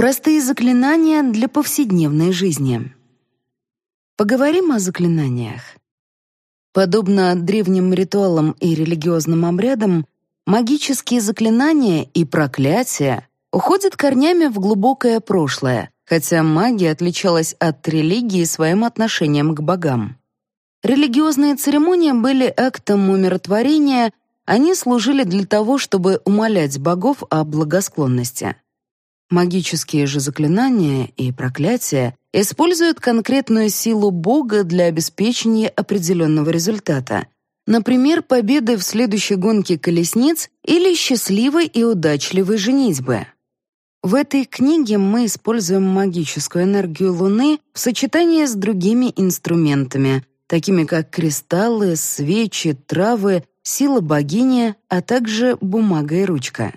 Простые заклинания для повседневной жизни. Поговорим о заклинаниях. Подобно древним ритуалам и религиозным обрядам, магические заклинания и проклятия уходят корнями в глубокое прошлое, хотя магия отличалась от религии своим отношением к богам. Религиозные церемонии были актом умиротворения, они служили для того, чтобы умолять богов о благосклонности. Магические же заклинания и проклятия используют конкретную силу Бога для обеспечения определенного результата. Например, победы в следующей гонке колесниц или счастливой и удачливой женитьбы. В этой книге мы используем магическую энергию Луны в сочетании с другими инструментами, такими как кристаллы, свечи, травы, сила богини, а также бумага и ручка.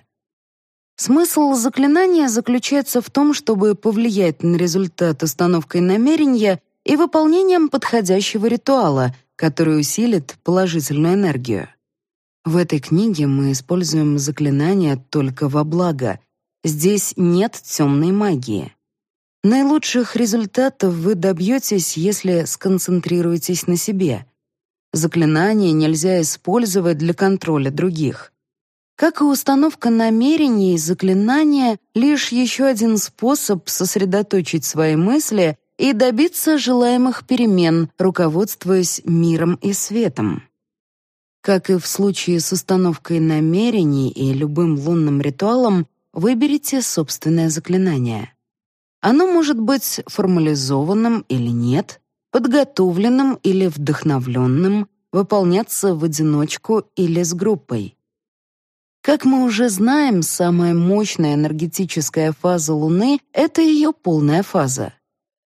Смысл заклинания заключается в том, чтобы повлиять на результат установкой намерения и выполнением подходящего ритуала, который усилит положительную энергию. В этой книге мы используем заклинания только во благо. Здесь нет темной магии. Наилучших результатов вы добьетесь, если сконцентрируетесь на себе. Заклинания нельзя использовать для контроля других. Как и установка намерений, заклинания — лишь еще один способ сосредоточить свои мысли и добиться желаемых перемен, руководствуясь миром и светом. Как и в случае с установкой намерений и любым лунным ритуалом, выберите собственное заклинание. Оно может быть формализованным или нет, подготовленным или вдохновленным, выполняться в одиночку или с группой. Как мы уже знаем, самая мощная энергетическая фаза Луны — это ее полная фаза.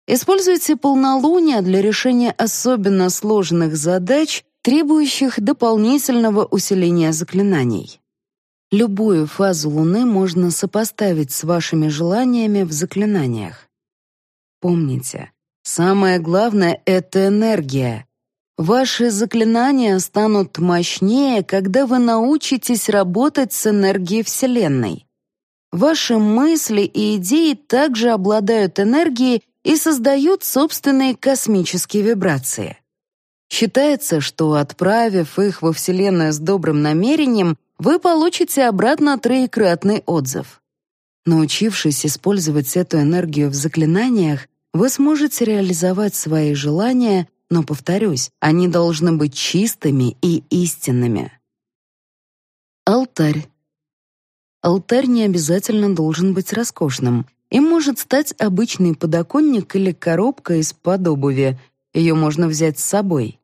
Используйте полнолуние для решения особенно сложных задач, требующих дополнительного усиления заклинаний. Любую фазу Луны можно сопоставить с вашими желаниями в заклинаниях. Помните, самое главное — это энергия, Ваши заклинания станут мощнее, когда вы научитесь работать с энергией Вселенной. Ваши мысли и идеи также обладают энергией и создают собственные космические вибрации. Считается, что, отправив их во Вселенную с добрым намерением, вы получите обратно троекратный отзыв. Научившись использовать эту энергию в заклинаниях, вы сможете реализовать свои желания но, повторюсь, они должны быть чистыми и истинными. Алтарь. Алтарь не обязательно должен быть роскошным. Им может стать обычный подоконник или коробка из-под обуви. Ее можно взять с собой.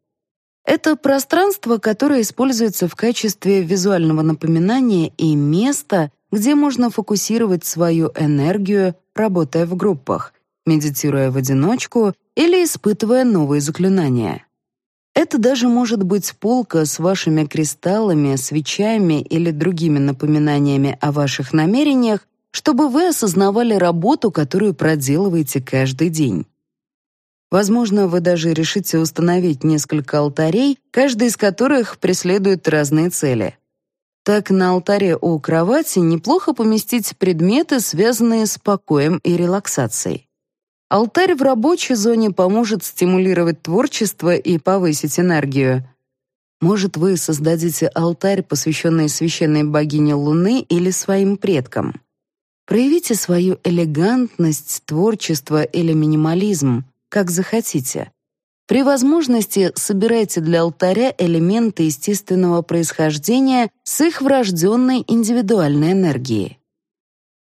Это пространство, которое используется в качестве визуального напоминания и места, где можно фокусировать свою энергию, работая в группах, медитируя в одиночку или испытывая новые заклинания. Это даже может быть полка с вашими кристаллами, свечами или другими напоминаниями о ваших намерениях, чтобы вы осознавали работу, которую проделываете каждый день. Возможно, вы даже решите установить несколько алтарей, каждый из которых преследует разные цели. Так на алтаре у кровати неплохо поместить предметы, связанные с покоем и релаксацией. Алтарь в рабочей зоне поможет стимулировать творчество и повысить энергию. Может, вы создадите алтарь, посвященный священной богине Луны или своим предкам. Проявите свою элегантность, творчество или минимализм, как захотите. При возможности собирайте для алтаря элементы естественного происхождения с их врожденной индивидуальной энергией.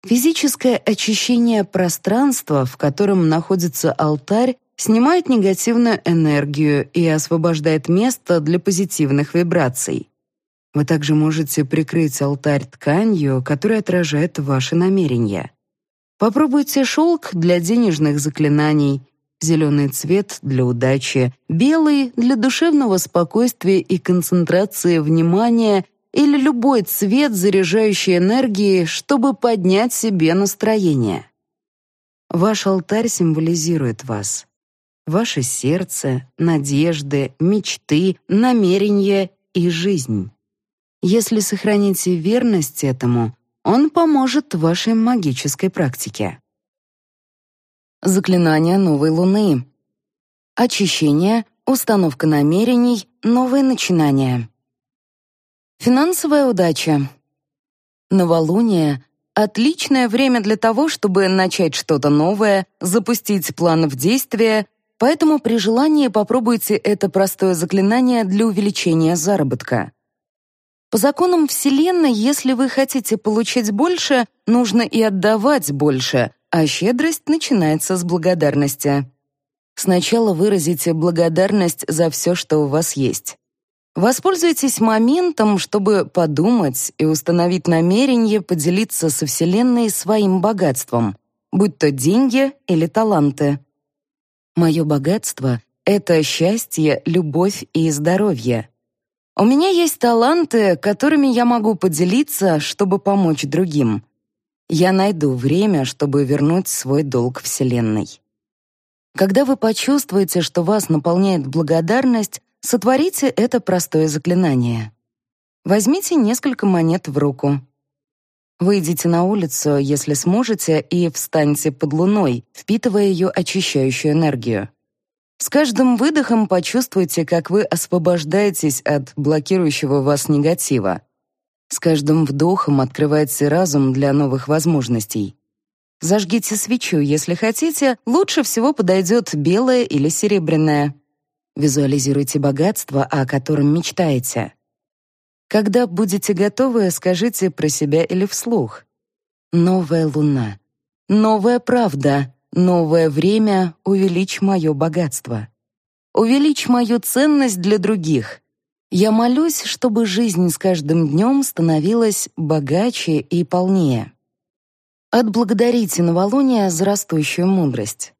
Физическое очищение пространства, в котором находится алтарь, снимает негативную энергию и освобождает место для позитивных вибраций. Вы также можете прикрыть алтарь тканью, которая отражает ваши намерения. Попробуйте шелк для денежных заклинаний, зеленый цвет для удачи, белый для душевного спокойствия и концентрации внимания или любой цвет, заряжающий энергией, чтобы поднять себе настроение. Ваш алтарь символизирует вас. Ваше сердце, надежды, мечты, намерения и жизнь. Если сохраните верность этому, он поможет вашей магической практике. Заклинание новой луны. Очищение, установка намерений, новые начинания. Финансовая удача. Новолуние — отличное время для того, чтобы начать что-то новое, запустить план в действие, поэтому при желании попробуйте это простое заклинание для увеличения заработка. По законам Вселенной, если вы хотите получить больше, нужно и отдавать больше, а щедрость начинается с благодарности. Сначала выразите благодарность за все, что у вас есть. Воспользуйтесь моментом, чтобы подумать и установить намерение поделиться со Вселенной своим богатством, будь то деньги или таланты. Мое богатство — это счастье, любовь и здоровье. У меня есть таланты, которыми я могу поделиться, чтобы помочь другим. Я найду время, чтобы вернуть свой долг Вселенной. Когда вы почувствуете, что вас наполняет благодарность, сотворите это простое заклинание. Возьмите несколько монет в руку. Выйдите на улицу, если сможете, и встаньте под луной, впитывая ее очищающую энергию. С каждым выдохом почувствуйте, как вы освобождаетесь от блокирующего вас негатива. С каждым вдохом открывается разум для новых возможностей. Зажгите свечу, если хотите, лучше всего подойдет белая или серебряная. Визуализируйте богатство, о котором мечтаете. Когда будете готовы, скажите про себя или вслух. «Новая луна», «Новая правда», Новое время увеличь мое богатство. Увеличь мою ценность для других. Я молюсь, чтобы жизнь с каждым днем становилась богаче и полнее. Отблагодарите новолуние за растущую мудрость.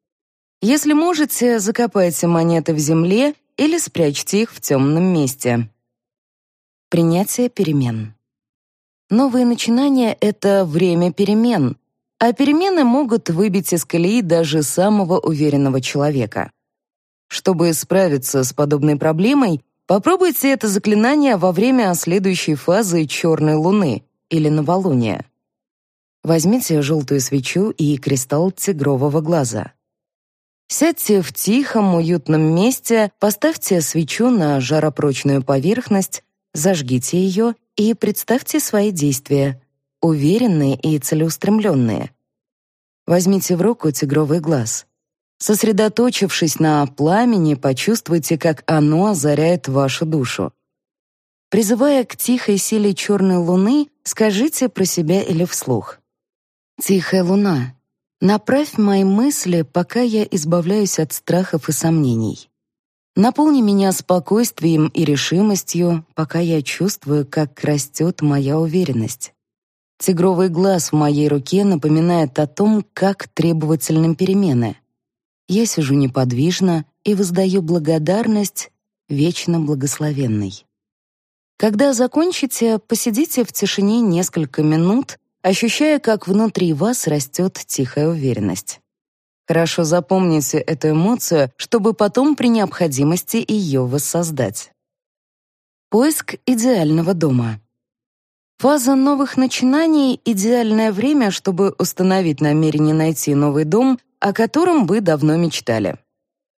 Если можете, закопайте монеты в земле или спрячьте их в темном месте. Принятие перемен. Новые начинания — это время перемен — а перемены могут выбить из колеи даже самого уверенного человека. Чтобы справиться с подобной проблемой, попробуйте это заклинание во время следующей фазы черной луны или новолуния. Возьмите желтую свечу и кристалл тигрового глаза. Сядьте в тихом, уютном месте, поставьте свечу на жаропрочную поверхность, зажгите ее и представьте свои действия, уверенные и целеустремленные. Возьмите в руку тигровый глаз. Сосредоточившись на пламени, почувствуйте, как оно озаряет вашу душу. Призывая к тихой силе черной луны, скажите про себя или вслух. «Тихая луна, направь мои мысли, пока я избавляюсь от страхов и сомнений. Наполни меня спокойствием и решимостью, пока я чувствую, как растет моя уверенность. Тигровый глаз в моей руке напоминает о том, как требовательным перемены. Я сижу неподвижно и воздаю благодарность вечно благословенной. Когда закончите, посидите в тишине несколько минут, ощущая, как внутри вас растет тихая уверенность. Хорошо запомните эту эмоцию, чтобы потом при необходимости ее воссоздать. Поиск идеального дома. Фаза новых начинаний — идеальное время, чтобы установить намерение найти новый дом, о котором вы давно мечтали.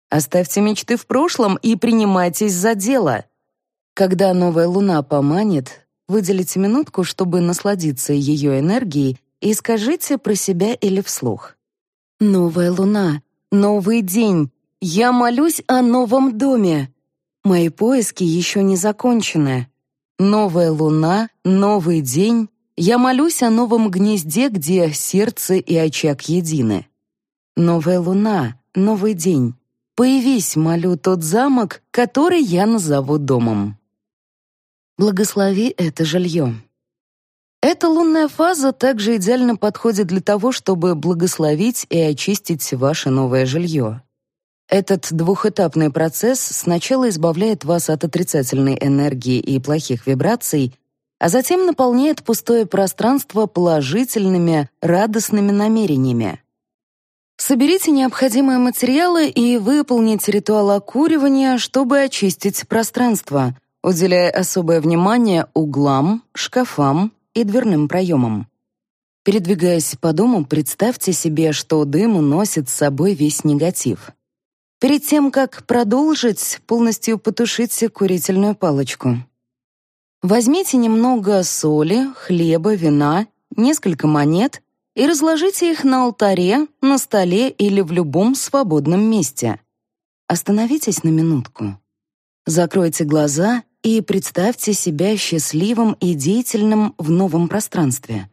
Оставьте мечты в прошлом и принимайтесь за дело. Когда новая луна поманит, выделите минутку, чтобы насладиться ее энергией и скажите про себя или вслух. «Новая луна, новый день, я молюсь о новом доме. Мои поиски еще не закончены. Новая луна, новый день. Я молюсь о новом гнезде, где сердце и очаг едины. Новая луна, новый день. Появись, молю, тот замок, который я назову домом. Благослови это жилье. Эта лунная фаза также идеально подходит для того, чтобы благословить и очистить ваше новое жилье. Этот двухэтапный процесс сначала избавляет вас от отрицательной энергии и плохих вибраций, а затем наполняет пустое пространство положительными, радостными намерениями. Соберите необходимые материалы и выполните ритуал окуривания, чтобы очистить пространство, уделяя особое внимание углам, шкафам и дверным проемам. Передвигаясь по дому, представьте себе, что дым уносит с собой весь негатив. Перед тем, как продолжить, полностью потушите курительную палочку. Возьмите немного соли, хлеба, вина, несколько монет и разложите их на алтаре, на столе или в любом свободном месте. Остановитесь на минутку. Закройте глаза и представьте себя счастливым и деятельным в новом пространстве.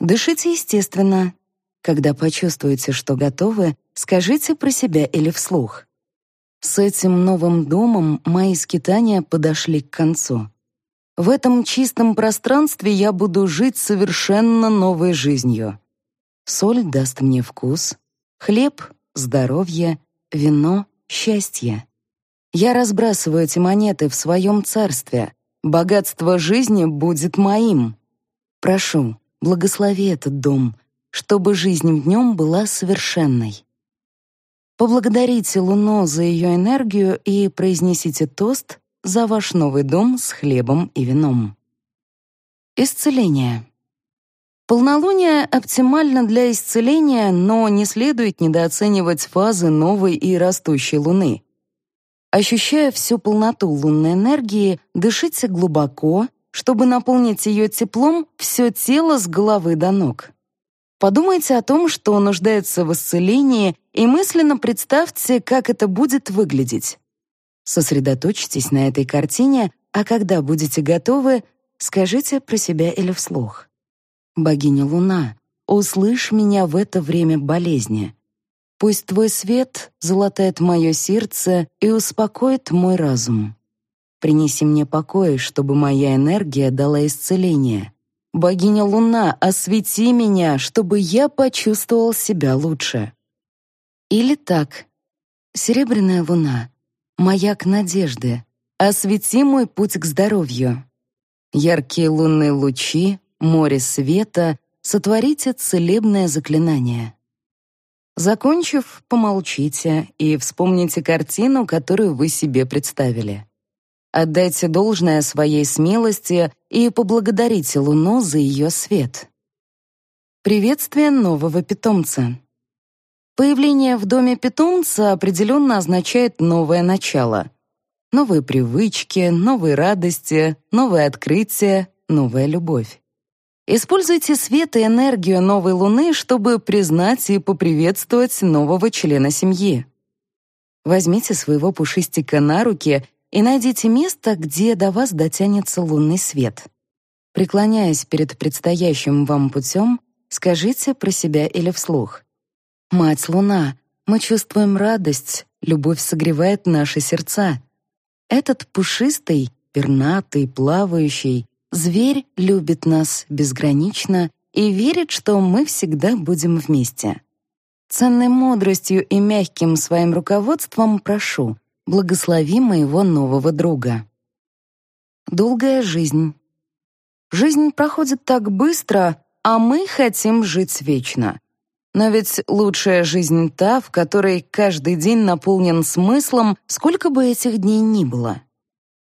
Дышите естественно. Когда почувствуете, что готовы, скажите про себя или вслух. С этим новым домом мои скитания подошли к концу. В этом чистом пространстве я буду жить совершенно новой жизнью. Соль даст мне вкус, хлеб — здоровье, вино — счастье. Я разбрасываю эти монеты в своем царстве. Богатство жизни будет моим. Прошу, благослови этот дом, чтобы жизнь в нем была совершенной. Поблагодарите Луну за ее энергию и произнесите тост за ваш новый дом с хлебом и вином. Исцеление. Полнолуние оптимально для исцеления, но не следует недооценивать фазы новой и растущей Луны. Ощущая всю полноту лунной энергии, дышите глубоко, чтобы наполнить ее теплом все тело с головы до ног. Подумайте о том, что нуждается в исцелении, и мысленно представьте, как это будет выглядеть. Сосредоточьтесь на этой картине, а когда будете готовы, скажите про себя или вслух. «Богиня Луна, услышь меня в это время болезни. Пусть твой свет золотает мое сердце и успокоит мой разум. Принеси мне покой, чтобы моя энергия дала исцеление. Богиня Луна, освети меня, чтобы я почувствовал себя лучше. Или так. Серебряная Луна, маяк надежды, освети мой путь к здоровью. Яркие лунные лучи, море света, сотворите целебное заклинание. Закончив, помолчите и вспомните картину, которую вы себе представили. Отдайте должное своей смелости и поблагодарите Луну за ее свет. Приветствие нового питомца. Появление в доме питомца определенно означает новое начало. Новые привычки, новые радости, новые открытия, новая любовь. Используйте свет и энергию новой луны, чтобы признать и поприветствовать нового члена семьи. Возьмите своего пушистика на руки и найдите место, где до вас дотянется лунный свет. Преклоняясь перед предстоящим вам путем, скажите про себя или вслух. «Мать Луна, мы чувствуем радость, любовь согревает наши сердца. Этот пушистый, пернатый, плавающий, Зверь любит нас безгранично и верит, что мы всегда будем вместе. Ценной мудростью и мягким своим руководством прошу, благослови моего нового друга. Долгая жизнь. Жизнь проходит так быстро, а мы хотим жить вечно. Но ведь лучшая жизнь та, в которой каждый день наполнен смыслом, сколько бы этих дней ни было.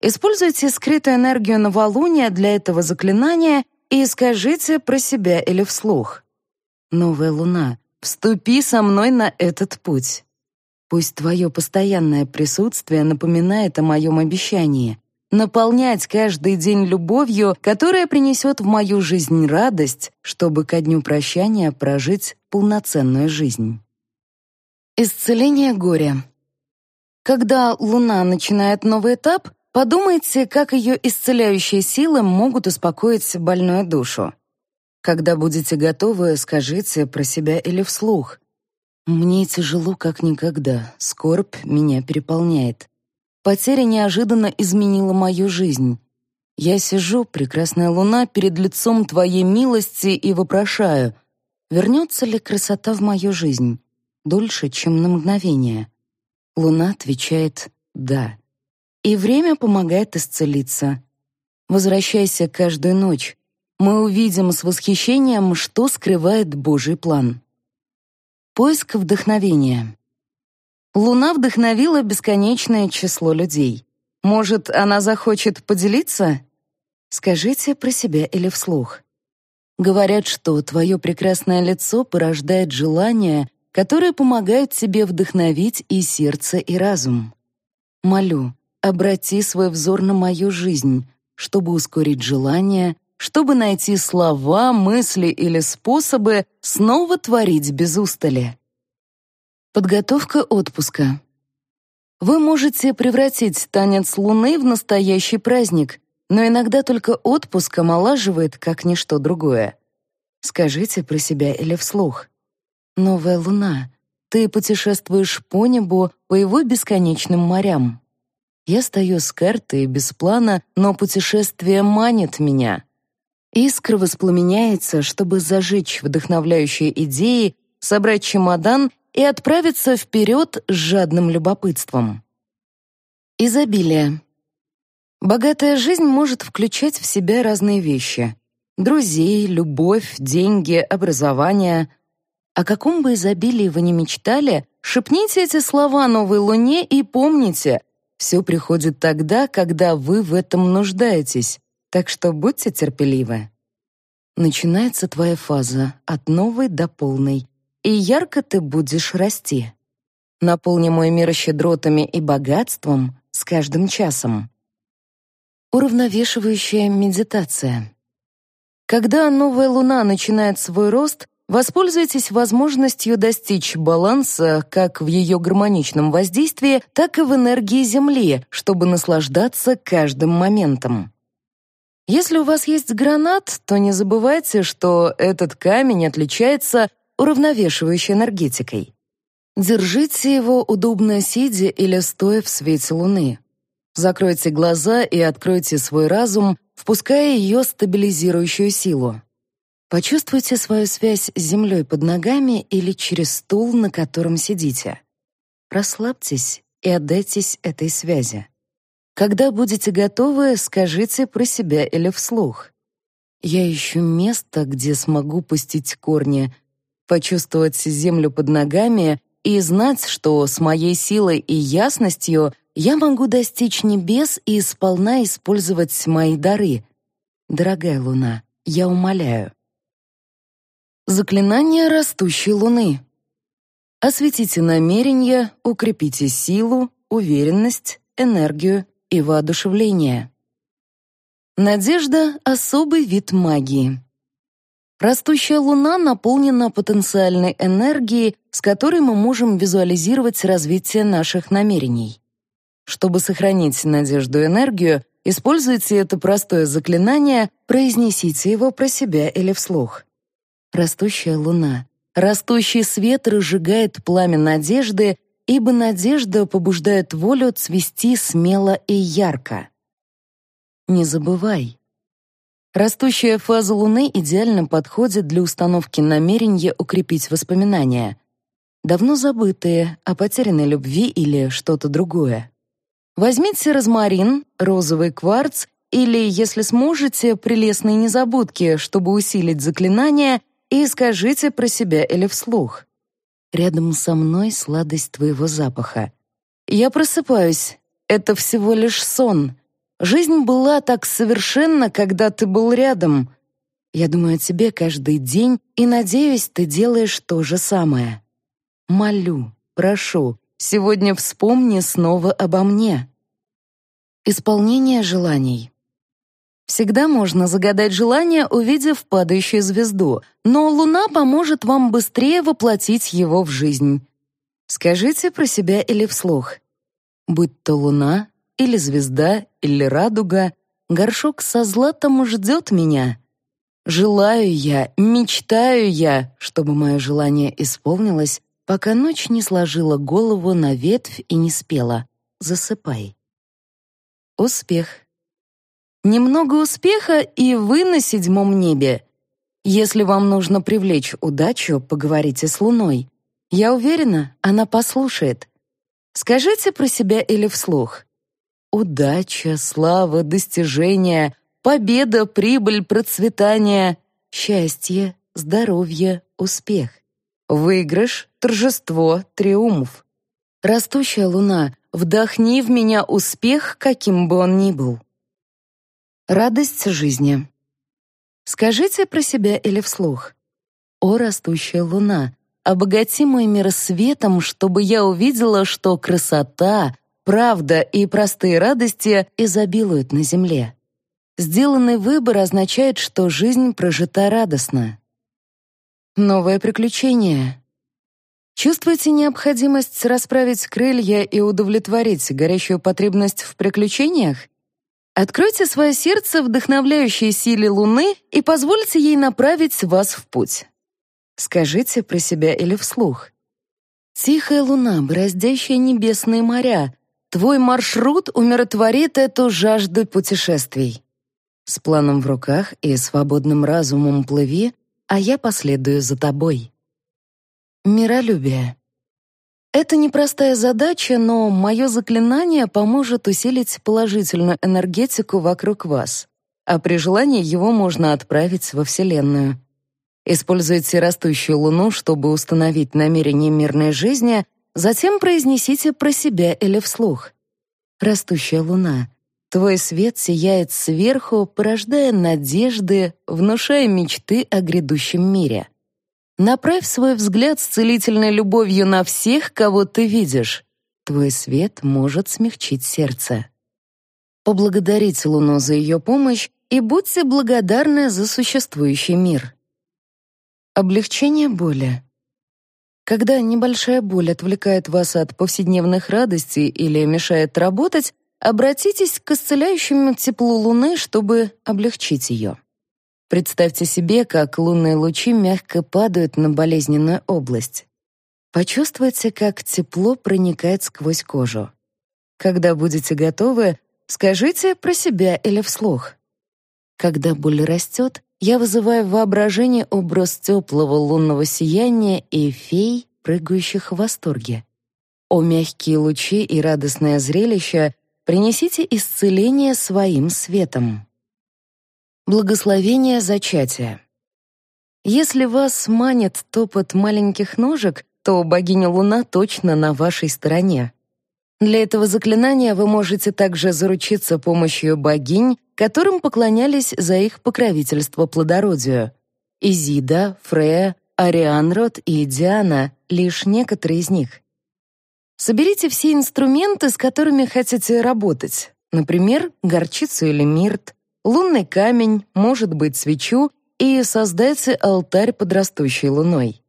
Используйте скрытую энергию новолуния для этого заклинания и скажите про себя или вслух. «Новая луна, вступи со мной на этот путь. Пусть твое постоянное присутствие напоминает о моем обещании наполнять каждый день любовью, которая принесет в мою жизнь радость, чтобы ко дню прощания прожить полноценную жизнь». Исцеление горя. Когда Луна начинает новый этап, Подумайте, как ее исцеляющие силы могут успокоить больную душу. Когда будете готовы, скажите про себя или вслух. «Мне тяжело, как никогда. Скорбь меня переполняет. Потеря неожиданно изменила мою жизнь. Я сижу, прекрасная луна, перед лицом твоей милости и вопрошаю, вернется ли красота в мою жизнь? Дольше, чем на мгновение. Луна отвечает «да» и время помогает исцелиться. Возвращайся каждую ночь. Мы увидим с восхищением, что скрывает Божий план. Поиск вдохновения. Луна вдохновила бесконечное число людей. Может, она захочет поделиться? Скажите про себя или вслух. Говорят, что твое прекрасное лицо порождает желания, которые помогают тебе вдохновить и сердце, и разум. Молю, обрати свой взор на мою жизнь, чтобы ускорить желание, чтобы найти слова, мысли или способы снова творить без устали. Подготовка отпуска. Вы можете превратить танец Луны в настоящий праздник, но иногда только отпуск омолаживает, как ничто другое. Скажите про себя или вслух. «Новая Луна, ты путешествуешь по небу, по его бесконечным морям. Я стою с картой без плана, но путешествие манит меня. Искра воспламеняется, чтобы зажечь вдохновляющие идеи, собрать чемодан и отправиться вперед с жадным любопытством. Изобилие. Богатая жизнь может включать в себя разные вещи. Друзей, любовь, деньги, образование. О каком бы изобилии вы ни мечтали, шепните эти слова новой луне и помните, все приходит тогда, когда вы в этом нуждаетесь, так что будьте терпеливы. Начинается твоя фаза от новой до полной, и ярко ты будешь расти. Наполни мой мир щедротами и богатством с каждым часом. Уравновешивающая медитация. Когда новая луна начинает свой рост, Воспользуйтесь возможностью достичь баланса как в ее гармоничном воздействии, так и в энергии Земли, чтобы наслаждаться каждым моментом. Если у вас есть гранат, то не забывайте, что этот камень отличается уравновешивающей энергетикой. Держите его удобно сидя или стоя в свете луны. Закройте глаза и откройте свой разум, впуская ее стабилизирующую силу. Почувствуйте свою связь с землей под ногами или через стул, на котором сидите. Расслабьтесь и отдайтесь этой связи. Когда будете готовы, скажите про себя или вслух. «Я ищу место, где смогу пустить корни», почувствовать землю под ногами и знать, что с моей силой и ясностью я могу достичь небес и сполна использовать мои дары. Дорогая Луна, я умоляю, Заклинание растущей луны. Осветите намерения, укрепите силу, уверенность, энергию и воодушевление. Надежда — особый вид магии. Растущая луна наполнена потенциальной энергией, с которой мы можем визуализировать развитие наших намерений. Чтобы сохранить надежду и энергию, используйте это простое заклинание, произнесите его про себя или вслух. Растущая луна, растущий свет разжигает пламя надежды, ибо надежда побуждает волю цвести смело и ярко. Не забывай. Растущая фаза Луны идеально подходит для установки намерения укрепить воспоминания, давно забытые, о потерянной любви или что-то другое. Возьмите розмарин, розовый кварц или, если сможете, прелестные незабудки, чтобы усилить заклинание и скажите про себя или вслух. Рядом со мной сладость твоего запаха. Я просыпаюсь. Это всего лишь сон. Жизнь была так совершенна, когда ты был рядом. Я думаю о тебе каждый день и надеюсь, ты делаешь то же самое. Молю, прошу, сегодня вспомни снова обо мне. Исполнение желаний. Всегда можно загадать желание, увидев падающую звезду, но Луна поможет вам быстрее воплотить его в жизнь. Скажите про себя или вслух. Будь то Луна, или звезда, или радуга, горшок со златом ждет меня. Желаю я, мечтаю я, чтобы мое желание исполнилось, пока ночь не сложила голову на ветвь и не спела. Засыпай. Успех. Немного успеха, и вы на седьмом небе. Если вам нужно привлечь удачу, поговорите с Луной. Я уверена, она послушает. Скажите про себя или вслух. Удача, слава, достижения, победа, прибыль, процветание, счастье, здоровье, успех. Выигрыш, торжество, триумф. Растущая луна, вдохни в меня успех, каким бы он ни был. Радость жизни. Скажите про себя или вслух. «О, растущая луна, обогати мой мир светом, чтобы я увидела, что красота, правда и простые радости изобилуют на земле. Сделанный выбор означает, что жизнь прожита радостно. Новое приключение. Чувствуете необходимость расправить крылья и удовлетворить горящую потребность в приключениях? Откройте свое сердце вдохновляющей силе Луны и позвольте ей направить вас в путь. Скажите про себя или вслух. «Тихая луна, бороздящая небесные моря, твой маршрут умиротворит эту жажду путешествий. С планом в руках и свободным разумом плыви, а я последую за тобой». Миролюбие. Это непростая задача, но мое заклинание поможет усилить положительную энергетику вокруг вас, а при желании его можно отправить во Вселенную. Используйте растущую луну, чтобы установить намерение мирной жизни, затем произнесите про себя или вслух. Растущая луна, твой свет сияет сверху, порождая надежды, внушая мечты о грядущем мире. Направь свой взгляд с целительной любовью на всех, кого ты видишь. Твой свет может смягчить сердце. Поблагодарите Луну за ее помощь и будьте благодарны за существующий мир. Облегчение боли. Когда небольшая боль отвлекает вас от повседневных радостей или мешает работать, обратитесь к исцеляющему теплу Луны, чтобы облегчить ее. Представьте себе, как лунные лучи мягко падают на болезненную область. Почувствуйте, как тепло проникает сквозь кожу. Когда будете готовы, скажите про себя или вслух. Когда боль растет, я вызываю в воображении образ теплого лунного сияния и фей, прыгающих в восторге. О мягкие лучи и радостное зрелище, принесите исцеление своим светом. Благословение зачатия. Если вас манит топот маленьких ножек, то богиня Луна точно на вашей стороне. Для этого заклинания вы можете также заручиться помощью богинь, которым поклонялись за их покровительство плодородию. Изида, Фрея, Арианрод и Диана — лишь некоторые из них. Соберите все инструменты, с которыми хотите работать. Например, горчицу или мирт, лунный камень, может быть, свечу, и создайте алтарь под растущей луной.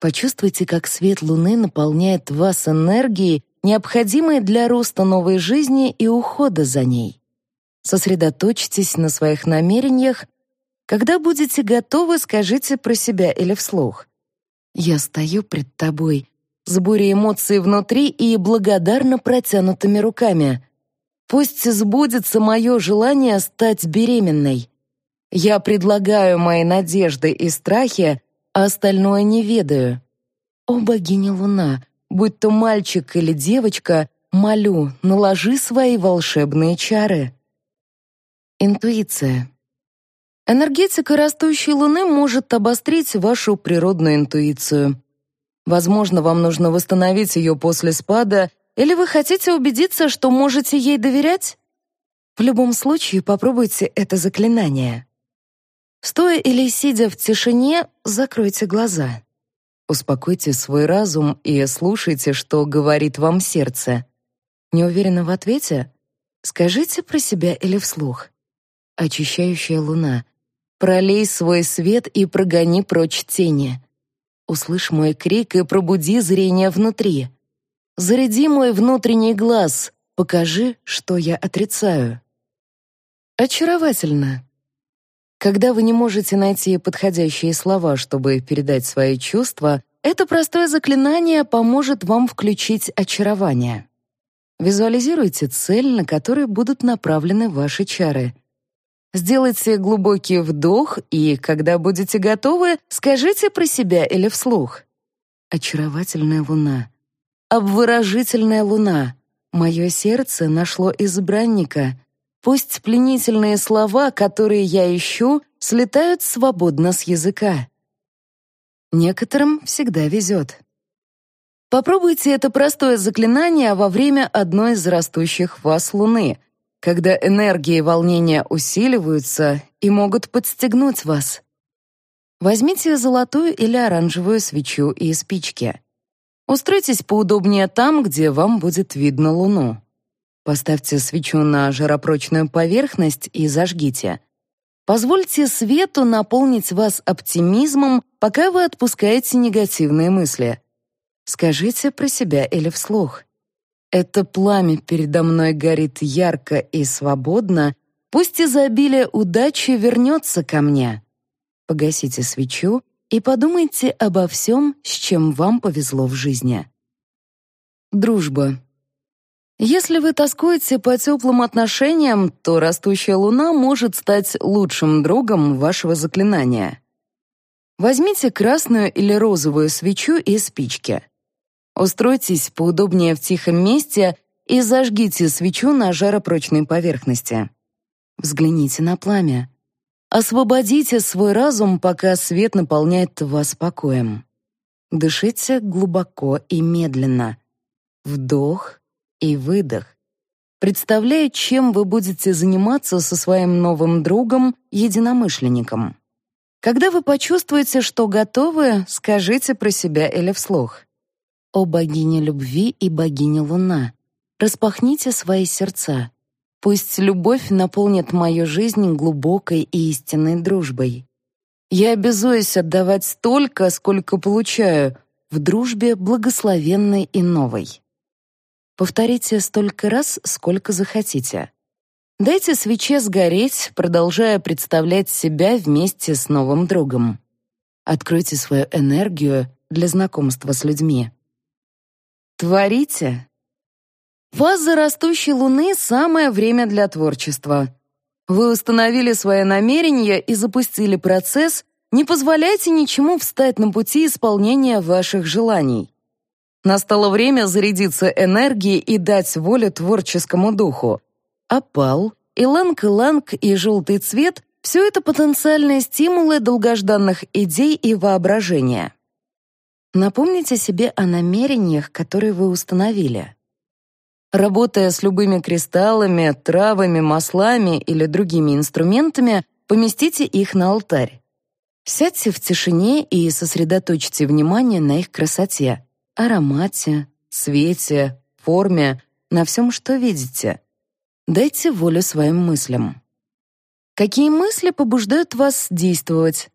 Почувствуйте, как свет луны наполняет вас энергией, необходимой для роста новой жизни и ухода за ней. Сосредоточьтесь на своих намерениях. Когда будете готовы, скажите про себя или вслух. «Я стою пред тобой», с бурей эмоций внутри и благодарно протянутыми руками. Пусть сбудется мое желание стать беременной. Я предлагаю мои надежды и страхи, а остальное не ведаю. О, богиня Луна, будь то мальчик или девочка, молю, наложи свои волшебные чары. Интуиция. Энергетика растущей Луны может обострить вашу природную интуицию. Возможно, вам нужно восстановить ее после спада, или вы хотите убедиться, что можете ей доверять? В любом случае, попробуйте это заклинание. Стоя или сидя в тишине, закройте глаза. Успокойте свой разум и слушайте, что говорит вам сердце. Не уверена в ответе? Скажите про себя или вслух очищающая луна, пролей свой свет и прогони прочь тени. Услышь мой крик и пробуди зрение внутри. Заряди мой внутренний глаз, покажи, что я отрицаю. Очаровательно. Когда вы не можете найти подходящие слова, чтобы передать свои чувства, это простое заклинание поможет вам включить очарование. Визуализируйте цель, на которой будут направлены ваши чары. Сделайте глубокий вдох и, когда будете готовы, скажите про себя или вслух. Очаровательная луна. Обворожительная луна. Мое сердце нашло избранника. Пусть пленительные слова, которые я ищу, слетают свободно с языка. Некоторым всегда везет. Попробуйте это простое заклинание во время одной из растущих в вас луны — когда энергия и волнение усиливаются и могут подстегнуть вас. Возьмите золотую или оранжевую свечу и спички. Устройтесь поудобнее там, где вам будет видно луну. Поставьте свечу на жаропрочную поверхность и зажгите. Позвольте свету наполнить вас оптимизмом, пока вы отпускаете негативные мысли. Скажите про себя или вслух. Это пламя передо мной горит ярко и свободно, пусть изобилие удачи вернется ко мне. Погасите свечу и подумайте обо всем, с чем вам повезло в жизни. Дружба. Если вы тоскуете по теплым отношениям, то растущая луна может стать лучшим другом вашего заклинания. Возьмите красную или розовую свечу и спички. Устройтесь поудобнее в тихом месте и зажгите свечу на жаропрочной поверхности. Взгляните на пламя. Освободите свой разум, пока свет наполняет вас покоем. Дышите глубоко и медленно. Вдох, и выдох. Представляя, чем вы будете заниматься со своим новым другом, единомышленником. Когда вы почувствуете, что готовы, скажите про себя или вслух. «О богине любви и богине луна, распахните свои сердца. Пусть любовь наполнит мою жизнь глубокой и истинной дружбой. Я обязуюсь отдавать столько, сколько получаю, в дружбе благословенной и новой. Повторите столько раз, сколько захотите. Дайте свече сгореть, продолжая представлять себя вместе с новым другом. Откройте свою энергию для знакомства с людьми. Творите. Фаза растущей Луны — самое время для творчества. Вы установили свои намерения и запустили процесс, не позволяйте ничему встать на пути исполнения ваших желаний. Настало время зарядиться энергией и дать волю творческому духу. Опал, иланг-иланг и желтый цвет — все это потенциальные стимулы долгожданных идей и воображения. Напомните себе о намерениях, которые вы установили. Работая с любыми кристаллами, травами, маслами или другими инструментами, поместите их на алтарь. Сядьте в тишине и сосредоточьте внимание на их красоте аромате, цвете, форме, на всем, что видите. Дайте волю своим мыслям. Какие мысли побуждают вас действовать?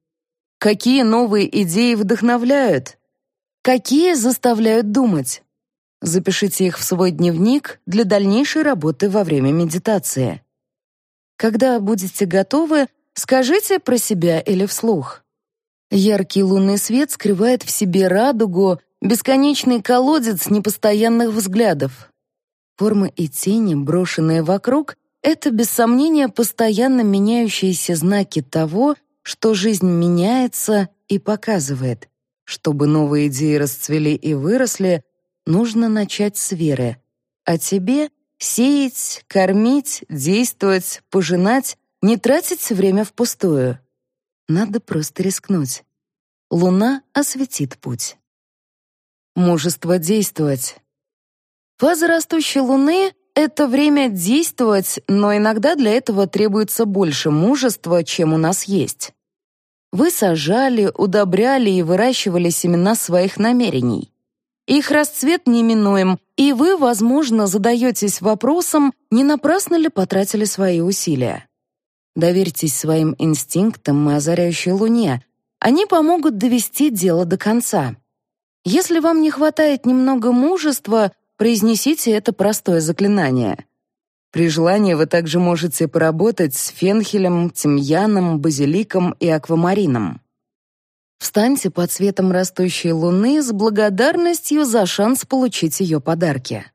Какие новые идеи вдохновляют? Какие заставляют думать? Запишите их в свой дневник для дальнейшей работы во время медитации. Когда будете готовы, скажите про себя или вслух. Яркий лунный свет скрывает в себе радугу Бесконечный колодец непостоянных взглядов. Формы и тени, брошенные вокруг, это, без сомнения, постоянно меняющиеся знаки того, что жизнь меняется и показывает. Чтобы новые идеи расцвели и выросли, нужно начать с веры. А тебе — сеять, кормить, действовать, пожинать, не тратить время впустую. Надо просто рискнуть. Луна осветит путь мужество действовать. Фаза растущей Луны — это время действовать, но иногда для этого требуется больше мужества, чем у нас есть. Вы сажали, удобряли и выращивали семена своих намерений. Их расцвет неминуем, и вы, возможно, задаетесь вопросом, не напрасно ли потратили свои усилия. Доверьтесь своим инстинктам и озаряющей луне. Они помогут довести дело до конца. Если вам не хватает немного мужества, произнесите это простое заклинание. При желании вы также можете поработать с фенхелем, тимьяном, базиликом и аквамарином. Встаньте под светом растущей луны с благодарностью за шанс получить ее подарки.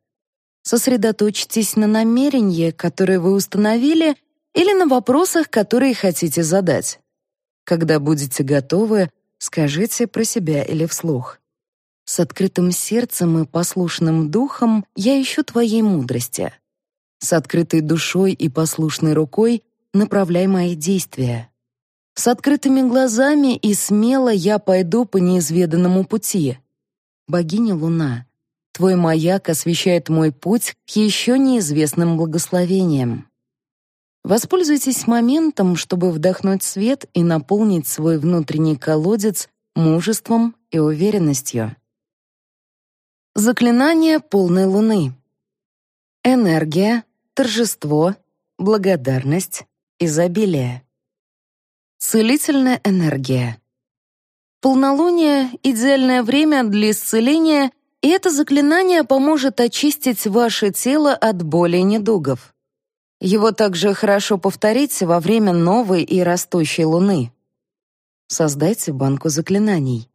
Сосредоточьтесь на намерении, которое вы установили, или на вопросах, которые хотите задать. Когда будете готовы, скажите про себя или вслух. С открытым сердцем и послушным духом я ищу твоей мудрости. С открытой душой и послушной рукой направляй мои действия. С открытыми глазами и смело я пойду по неизведанному пути. Богиня Луна, твой маяк освещает мой путь к еще неизвестным благословениям. Воспользуйтесь моментом, чтобы вдохнуть свет и наполнить свой внутренний колодец мужеством и уверенностью. Заклинание полной луны. Энергия, торжество, благодарность, изобилие. Целительная энергия. Полнолуние — идеальное время для исцеления, и это заклинание поможет очистить ваше тело от боли и недугов. Его также хорошо повторить во время новой и растущей луны. Создайте банку заклинаний.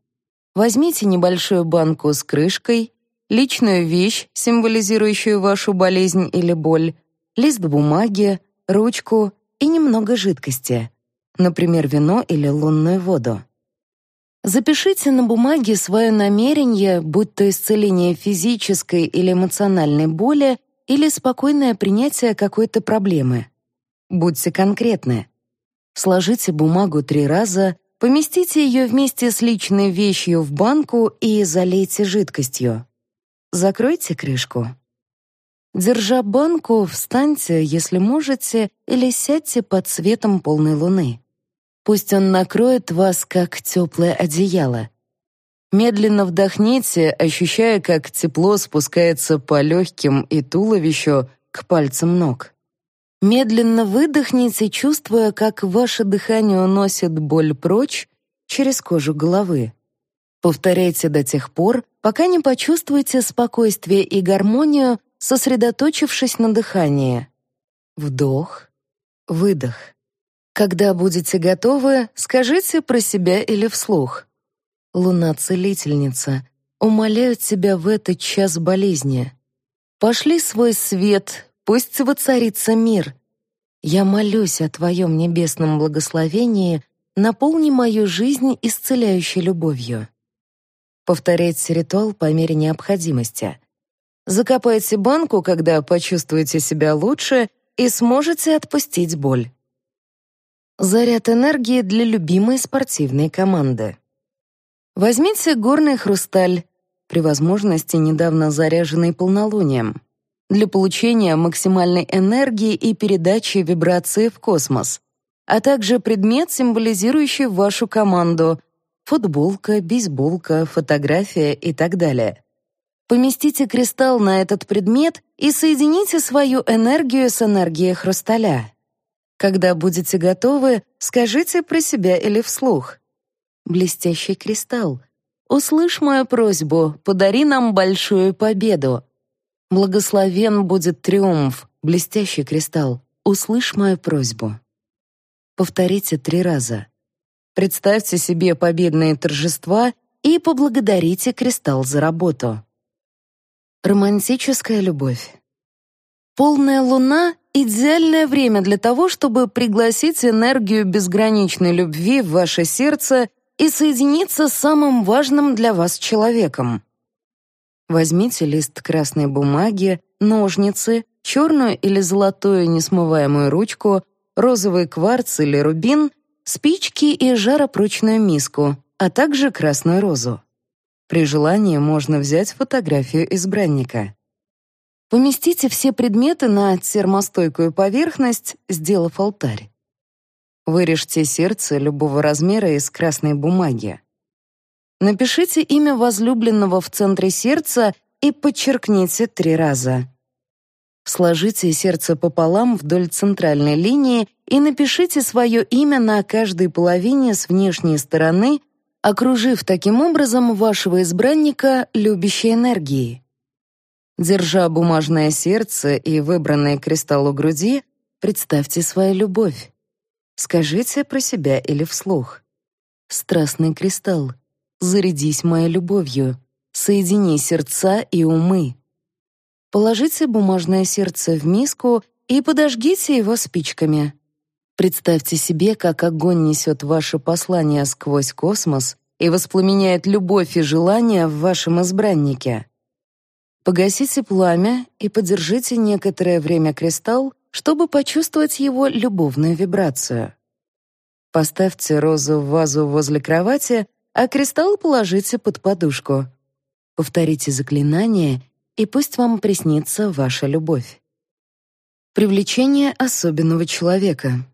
Возьмите небольшую банку с крышкой, личную вещь, символизирующую вашу болезнь или боль, лист бумаги, ручку и немного жидкости, например, вино или лунную воду. Запишите на бумаге свое намерение, будь то исцеление физической или эмоциональной боли или спокойное принятие какой-то проблемы. Будьте конкретны. Сложите бумагу три раза, поместите ее вместе с личной вещью в банку и залейте жидкостью. Закройте крышку. Держа банку, встаньте, если можете, или сядьте под светом полной луны. Пусть он накроет вас, как теплое одеяло. Медленно вдохните, ощущая, как тепло спускается по легким и туловищу к пальцам ног. Медленно выдохните, чувствуя, как ваше дыхание уносит боль прочь через кожу головы. Повторяйте до тех пор, пока не почувствуете спокойствие и гармонию, сосредоточившись на дыхании. Вдох, выдох. Когда будете готовы, скажите про себя или вслух. Луна-целительница, умоляю тебя в этот час болезни. Пошли свой свет, пусть воцарится мир. Я молюсь о твоем небесном благословении, наполни мою жизнь исцеляющей любовью. Повторяйте ритуал по мере необходимости. Закопайте банку, когда почувствуете себя лучше и сможете отпустить боль. Заряд энергии для любимой спортивной команды. Возьмите горный хрусталь, при возможности недавно заряженный полнолунием, для получения максимальной энергии и передачи вибрации в космос, а также предмет, символизирующий вашу команду — футболка, бейсболка, фотография и так далее. Поместите кристалл на этот предмет и соедините свою энергию с энергией хрусталя. Когда будете готовы, скажите про себя или вслух. Блестящий кристалл, услышь мою просьбу, подари нам большую победу. Благословен будет триумф, блестящий кристалл, услышь мою просьбу. Повторите три раза. Представьте себе победные торжества и поблагодарите кристалл за работу. Романтическая любовь. Полная луна — идеальное время для того, чтобы пригласить энергию безграничной любви в ваше сердце и соединиться с самым важным для вас человеком. Возьмите лист красной бумаги, ножницы, черную или золотую несмываемую ручку, розовый кварц или рубин, спички и жаропрочную миску, а также красную розу. При желании можно взять фотографию избранника. Поместите все предметы на термостойкую поверхность, сделав алтарь. Вырежьте сердце любого размера из красной бумаги. Напишите имя возлюбленного в центре сердца и подчеркните три раза. Сложите сердце пополам вдоль центральной линии и напишите свое имя на каждой половине с внешней стороны, окружив таким образом вашего избранника любящей энергией. Держа бумажное сердце и выбранный кристалл у груди, представьте свою любовь. Скажите про себя или вслух. «Страстный кристалл, зарядись моей любовью, соедини сердца и умы». Положите бумажное сердце в миску и подожгите его спичками. Представьте себе, как огонь несет ваше послание сквозь космос и воспламеняет любовь и желание в вашем избраннике. Погасите пламя и подержите некоторое время кристалл, чтобы почувствовать его любовную вибрацию. Поставьте розу в вазу возле кровати, а кристалл положите под подушку. Повторите заклинание, и пусть вам приснится ваша любовь. Привлечение особенного человека.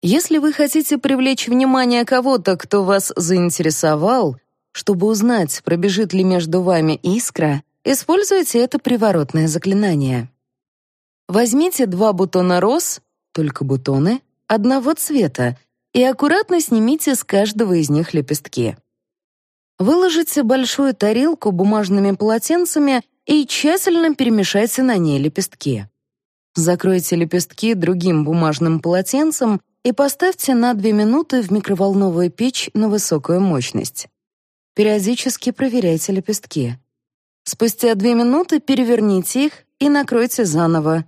Если вы хотите привлечь внимание кого-то, кто вас заинтересовал, чтобы узнать, пробежит ли между вами искра, используйте это приворотное заклинание. Возьмите два бутона роз, только бутоны, одного цвета, и аккуратно снимите с каждого из них лепестки. Выложите большую тарелку бумажными полотенцами и тщательно перемешайте на ней лепестки. Закройте лепестки другим бумажным полотенцем и поставьте на 2 минуты в микроволновую печь на высокую мощность. Периодически проверяйте лепестки. Спустя 2 минуты переверните их и накройте заново.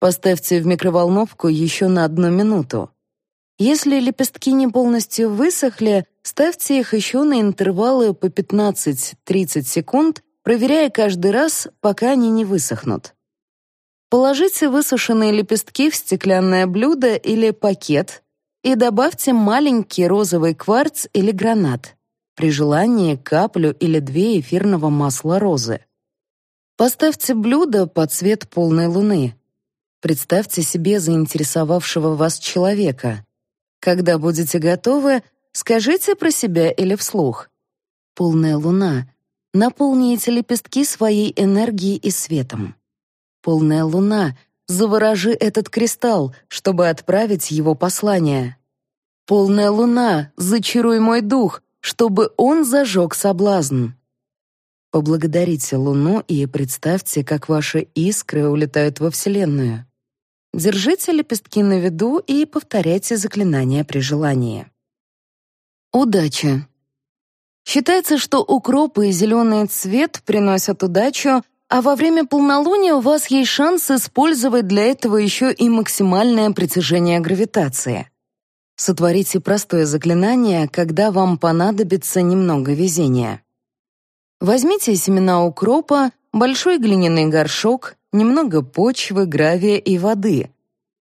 Поставьте в микроволновку еще на одну минуту. Если лепестки не полностью высохли, ставьте их еще на интервалы по 15-30 секунд, проверяя каждый раз, пока они не высохнут. Положите высушенные лепестки в стеклянное блюдо или пакет и добавьте маленький розовый кварц или гранат. При желании каплю или две эфирного масла розы. Поставьте блюдо под цвет полной луны. Представьте себе заинтересовавшего вас человека. Когда будете готовы, скажите про себя или вслух. Полная луна. Наполните лепестки своей энергией и светом полная луна, заворожи этот кристалл, чтобы отправить его послание. Полная луна, зачаруй мой дух, чтобы он зажег соблазн. Поблагодарите Луну и представьте, как ваши искры улетают во Вселенную. Держите лепестки на виду и повторяйте заклинания при желании. Удача. Считается, что укропы и зеленый цвет приносят удачу, а во время полнолуния у вас есть шанс использовать для этого еще и максимальное притяжение гравитации. Сотворите простое заклинание, когда вам понадобится немного везения. Возьмите семена укропа, большой глиняный горшок, немного почвы, гравия и воды.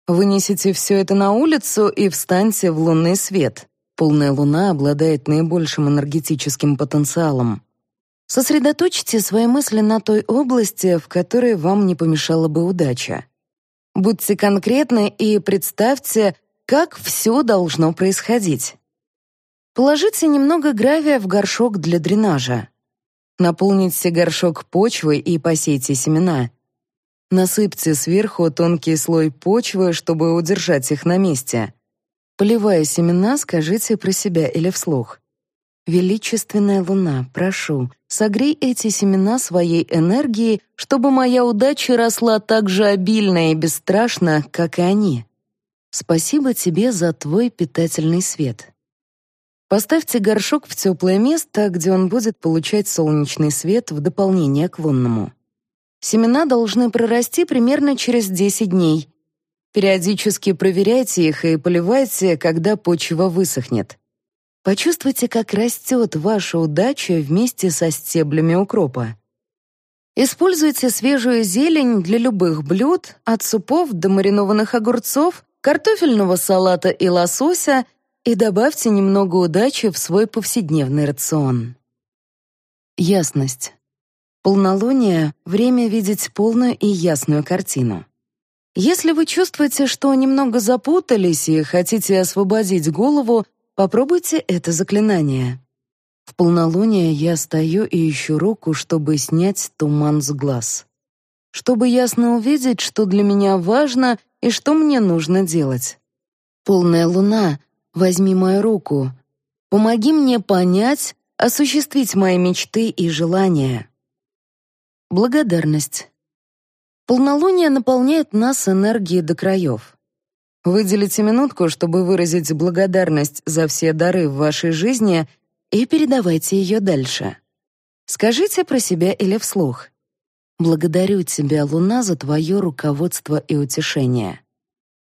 Вынесите все это на улицу и встаньте в лунный свет. Полная луна обладает наибольшим энергетическим потенциалом. Сосредоточьте свои мысли на той области, в которой вам не помешала бы удача. Будьте конкретны и представьте, как все должно происходить. Положите немного гравия в горшок для дренажа. Наполните горшок почвой и посейте семена. Насыпьте сверху тонкий слой почвы, чтобы удержать их на месте. Поливая семена, скажите про себя или вслух. Величественная луна, прошу, согрей эти семена своей энергией, чтобы моя удача росла так же обильно и бесстрашно, как и они. Спасибо тебе за твой питательный свет. Поставьте горшок в теплое место, где он будет получать солнечный свет в дополнение к лунному. Семена должны прорасти примерно через 10 дней. Периодически проверяйте их и поливайте, когда почва высохнет. Почувствуйте, как растет ваша удача вместе со стеблями укропа. Используйте свежую зелень для любых блюд, от супов до маринованных огурцов, картофельного салата и лосося, и добавьте немного удачи в свой повседневный рацион. Ясность. Полнолуние — время видеть полную и ясную картину. Если вы чувствуете, что немного запутались и хотите освободить голову, Попробуйте это заклинание. В полнолуние я стою и ищу руку, чтобы снять туман с глаз. Чтобы ясно увидеть, что для меня важно и что мне нужно делать. Полная луна, возьми мою руку. Помоги мне понять, осуществить мои мечты и желания. Благодарность. Полнолуние наполняет нас энергией до краев. Выделите минутку, чтобы выразить благодарность за все дары в вашей жизни и передавайте ее дальше. Скажите про себя или вслух. Благодарю тебя, Луна, за твое руководство и утешение.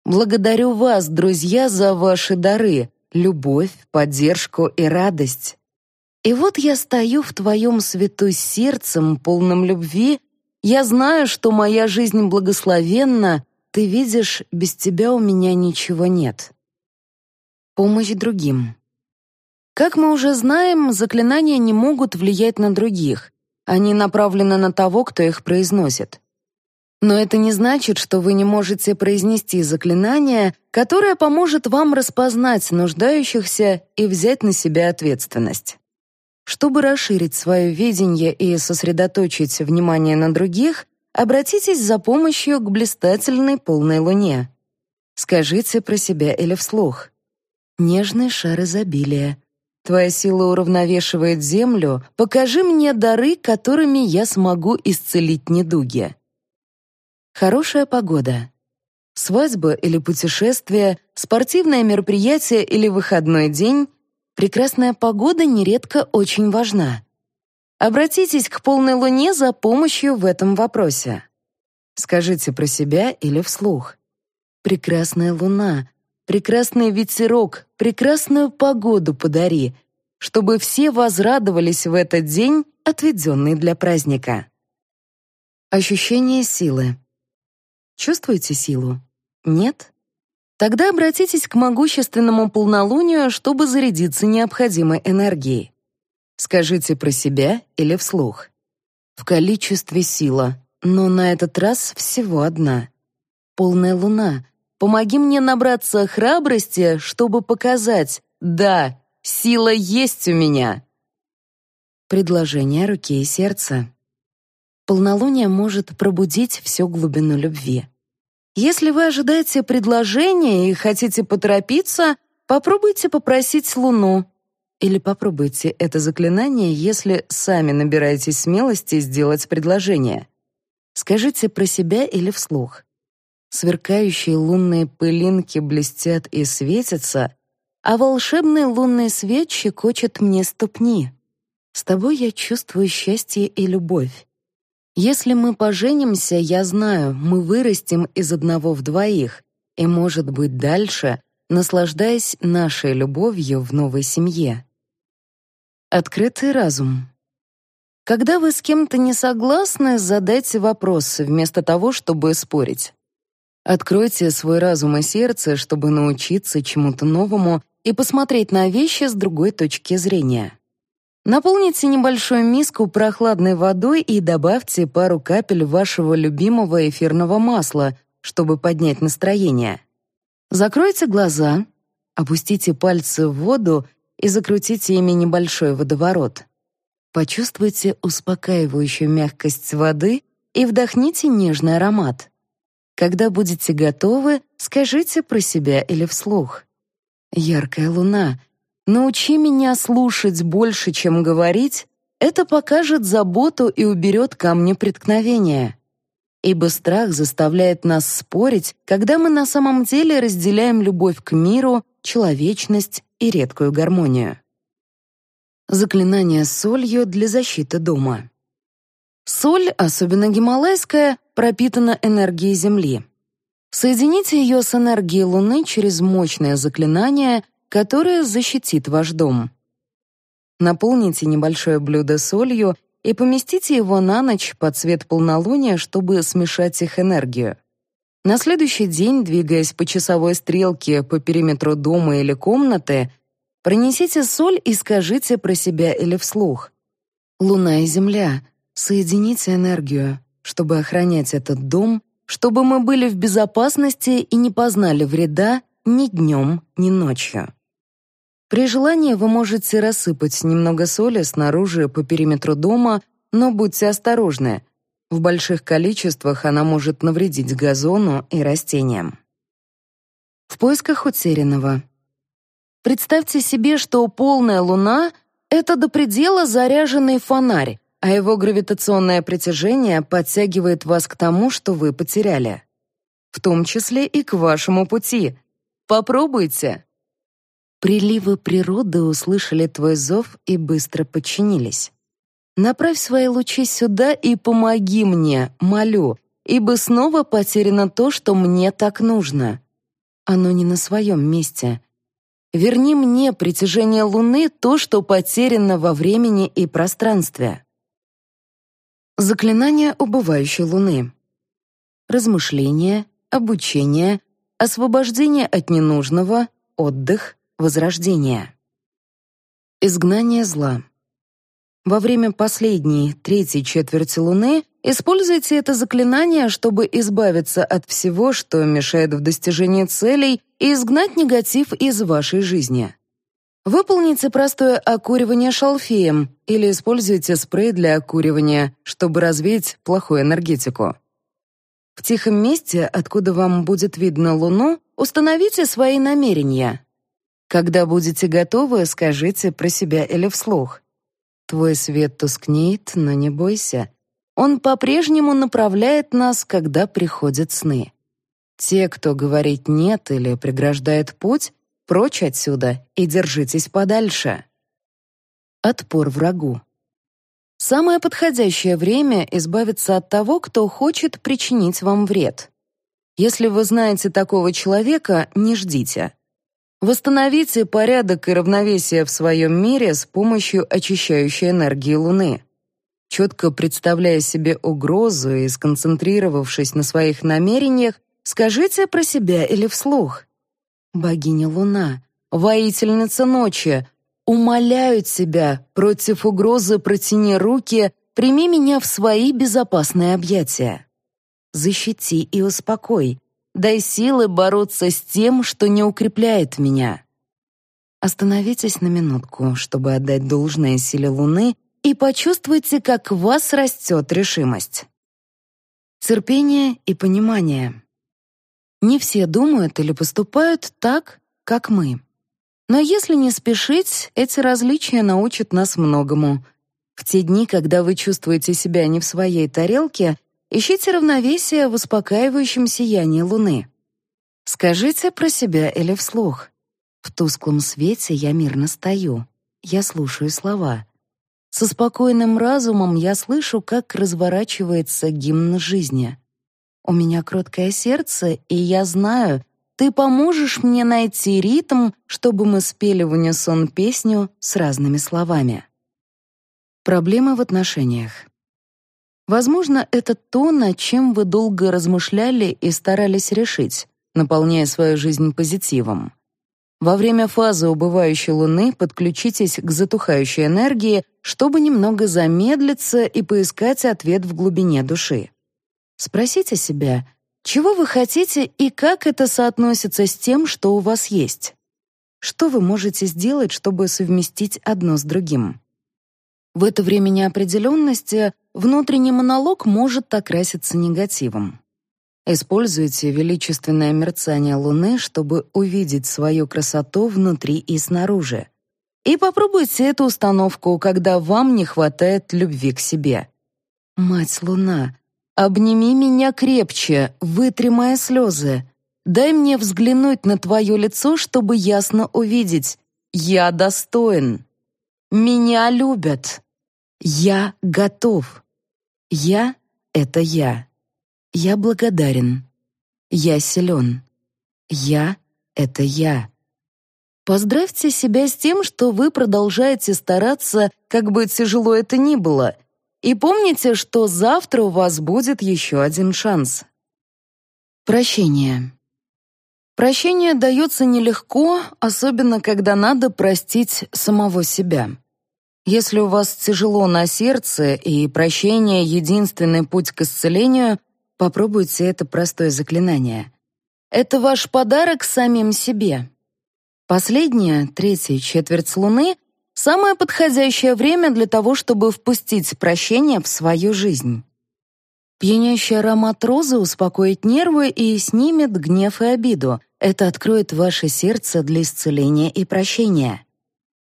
Благодарю вас, друзья, за ваши дары, любовь, поддержку и радость. И вот я стою в твоем свету сердцем, полным любви. Я знаю, что моя жизнь благословенна, ты видишь, без тебя у меня ничего нет. Помощь другим. Как мы уже знаем, заклинания не могут влиять на других. Они направлены на того, кто их произносит. Но это не значит, что вы не можете произнести заклинание, которое поможет вам распознать нуждающихся и взять на себя ответственность. Чтобы расширить свое видение и сосредоточить внимание на других, обратитесь за помощью к блистательной полной луне. Скажите про себя или вслух. «Нежный шар изобилия. Твоя сила уравновешивает землю. Покажи мне дары, которыми я смогу исцелить недуги». Хорошая погода. Свадьба или путешествие, спортивное мероприятие или выходной день прекрасная погода нередко очень важна. Обратитесь к полной луне за помощью в этом вопросе. Скажите про себя или вслух. Прекрасная луна, прекрасный ветерок, прекрасную погоду подари, чтобы все возрадовались в этот день, отведенный для праздника. Ощущение силы. Чувствуете силу? Нет? Тогда обратитесь к могущественному полнолунию, чтобы зарядиться необходимой энергией. Скажите про себя или вслух. В количестве сила, но на этот раз всего одна. Полная луна, помоги мне набраться храбрости, чтобы показать, да, сила есть у меня. Предложение руки и сердца. Полнолуние может пробудить всю глубину любви. Если вы ожидаете предложения и хотите поторопиться, попробуйте попросить Луну. Или попробуйте это заклинание, если сами набираетесь смелости сделать предложение. Скажите про себя или вслух. Сверкающие лунные пылинки блестят и светятся, а волшебный лунный свет щекочет мне ступни. С тобой я чувствую счастье и любовь. Если мы поженимся, я знаю, мы вырастем из одного в двоих, и, может быть, дальше, наслаждаясь нашей любовью в новой семье. Открытый разум. Когда вы с кем-то не согласны, задайте вопросы вместо того, чтобы спорить. Откройте свой разум и сердце, чтобы научиться чему-то новому и посмотреть на вещи с другой точки зрения. Наполните небольшую миску прохладной водой и добавьте пару капель вашего любимого эфирного масла, чтобы поднять настроение. Закройте глаза, опустите пальцы в воду и закрутите ими небольшой водоворот. Почувствуйте успокаивающую мягкость воды и вдохните нежный аромат. Когда будете готовы, скажите про себя или вслух. «Яркая луна», Научи меня слушать больше, чем говорить, это покажет заботу и уберет камни преткновения. Ибо страх заставляет нас спорить, когда мы на самом деле разделяем любовь к миру, человечность и редкую гармонию. Заклинание солью для защиты дома. Соль, особенно гималайская, пропитана энергией Земли. Соедините ее с энергией Луны через мощное заклинание, которое защитит ваш дом. Наполните небольшое блюдо солью и поместите его на ночь под цвет полнолуния, чтобы смешать их энергию. На следующий день, двигаясь по часовой стрелке по периметру дома или комнаты, пронесите соль и скажите про себя или вслух. «Луна и Земля, соедините энергию, чтобы охранять этот дом, чтобы мы были в безопасности и не познали вреда ни днем, ни ночью». При желании вы можете рассыпать немного соли снаружи по периметру дома, но будьте осторожны. В больших количествах она может навредить газону и растениям. В поисках утерянного. Представьте себе, что полная луна — это до предела заряженный фонарь, а его гравитационное притяжение подтягивает вас к тому, что вы потеряли. В том числе и к вашему пути. Попробуйте. Приливы природы услышали твой зов и быстро подчинились. Направь свои лучи сюда и помоги мне, молю, ибо снова потеряно то, что мне так нужно. Оно не на своем месте. Верни мне притяжение Луны то, что потеряно во времени и пространстве. Заклинание убывающей Луны. Размышление, обучение, освобождение от ненужного, отдых, Возрождение. Изгнание зла. Во время последней, третьей четверти Луны используйте это заклинание, чтобы избавиться от всего, что мешает в достижении целей, и изгнать негатив из вашей жизни. Выполните простое окуривание шалфеем или используйте спрей для окуривания, чтобы развеять плохую энергетику. В тихом месте, откуда вам будет видно Луну, установите свои намерения. Когда будете готовы, скажите про себя или вслух. Твой свет тускнеет, но не бойся. Он по-прежнему направляет нас, когда приходят сны. Те, кто говорит «нет» или преграждает путь, прочь отсюда и держитесь подальше. Отпор врагу. Самое подходящее время избавиться от того, кто хочет причинить вам вред. Если вы знаете такого человека, не ждите. Восстановите порядок и равновесие в своем мире с помощью очищающей энергии Луны. Четко представляя себе угрозу и сконцентрировавшись на своих намерениях, скажите про себя или вслух. «Богиня Луна, воительница ночи, умоляют себя против угрозы протяни руки, прими меня в свои безопасные объятия. Защити и успокой, Дай силы бороться с тем, что не укрепляет меня. Остановитесь на минутку, чтобы отдать должное силе Луны и почувствуйте, как в вас растет решимость. Терпение и понимание. Не все думают или поступают так, как мы. Но если не спешить, эти различия научат нас многому. В те дни, когда вы чувствуете себя не в своей тарелке, Ищите равновесие в успокаивающем сиянии луны. Скажите про себя или вслух. В тусклом свете я мирно стою. Я слушаю слова. Со спокойным разумом я слышу, как разворачивается гимн жизни. У меня кроткое сердце, и я знаю, ты поможешь мне найти ритм, чтобы мы спели в унисон песню с разными словами. Проблемы в отношениях. Возможно, это то, над чем вы долго размышляли и старались решить, наполняя свою жизнь позитивом. Во время фазы убывающей Луны подключитесь к затухающей энергии, чтобы немного замедлиться и поискать ответ в глубине души. Спросите себя, чего вы хотите и как это соотносится с тем, что у вас есть. Что вы можете сделать, чтобы совместить одно с другим? В это время неопределенности внутренний монолог может окраситься негативом. Используйте величественное мерцание Луны, чтобы увидеть свою красоту внутри и снаружи. И попробуйте эту установку, когда вам не хватает любви к себе. Мать Луна, обними меня крепче, вытри мои слезы. Дай мне взглянуть на твое лицо, чтобы ясно увидеть. Я достоин. Меня любят. Я готов. Я — это я. Я благодарен. Я силен. Я — это я. Поздравьте себя с тем, что вы продолжаете стараться, как бы тяжело это ни было, и помните, что завтра у вас будет еще один шанс. Прощение. Прощение дается нелегко, особенно когда надо простить самого себя. Если у вас тяжело на сердце и прощение — единственный путь к исцелению, попробуйте это простое заклинание. Это ваш подарок самим себе. Последняя, третья четверть Луны — самое подходящее время для того, чтобы впустить прощение в свою жизнь. Пьянящий аромат розы успокоит нервы и снимет гнев и обиду. Это откроет ваше сердце для исцеления и прощения.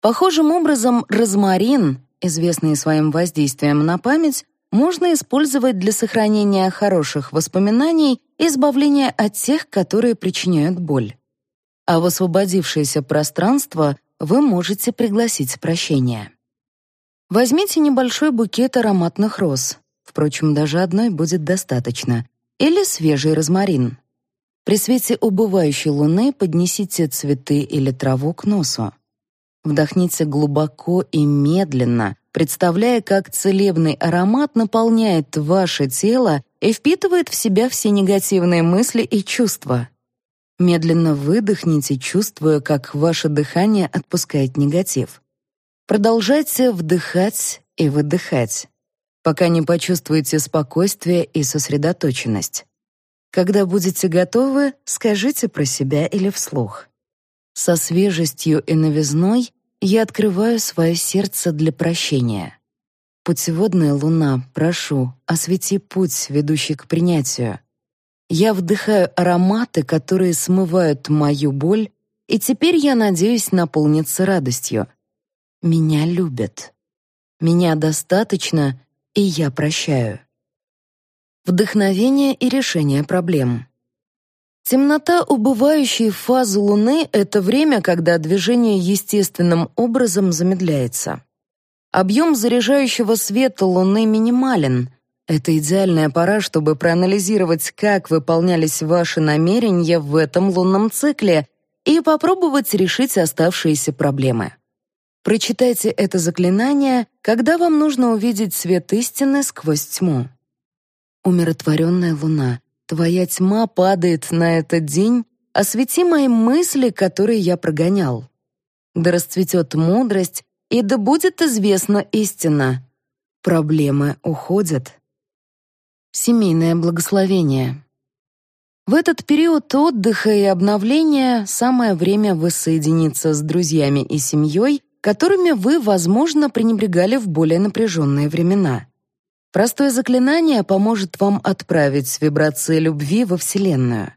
Похожим образом розмарин, известный своим воздействием на память, можно использовать для сохранения хороших воспоминаний и избавления от тех, которые причиняют боль. А в освободившееся пространство вы можете пригласить прощение. Возьмите небольшой букет ароматных роз, впрочем, даже одной будет достаточно, или свежий розмарин. При свете убывающей луны поднесите цветы или траву к носу. Вдохните глубоко и медленно, представляя, как целебный аромат наполняет ваше тело и впитывает в себя все негативные мысли и чувства. Медленно выдохните, чувствуя, как ваше дыхание отпускает негатив. Продолжайте вдыхать и выдыхать, пока не почувствуете спокойствие и сосредоточенность. Когда будете готовы, скажите про себя или вслух. Со свежестью и новизной я открываю свое сердце для прощения. Путеводная луна, прошу, освети путь, ведущий к принятию. Я вдыхаю ароматы, которые смывают мою боль, и теперь я надеюсь наполниться радостью. Меня любят. Меня достаточно, и я прощаю. Вдохновение и решение проблем. Темнота, убывающей в фазу Луны, — это время, когда движение естественным образом замедляется. Объем заряжающего света Луны минимален. Это идеальная пора, чтобы проанализировать, как выполнялись ваши намерения в этом лунном цикле и попробовать решить оставшиеся проблемы. Прочитайте это заклинание, когда вам нужно увидеть свет истины сквозь тьму. Умиротворенная луна, твоя тьма падает на этот день, освети мои мысли, которые я прогонял. Да расцветет мудрость, и да будет известна истина. Проблемы уходят. Семейное благословение. В этот период отдыха и обновления самое время воссоединиться с друзьями и семьей, которыми вы, возможно, пренебрегали в более напряженные времена. Простое заклинание поможет вам отправить вибрации любви во Вселенную.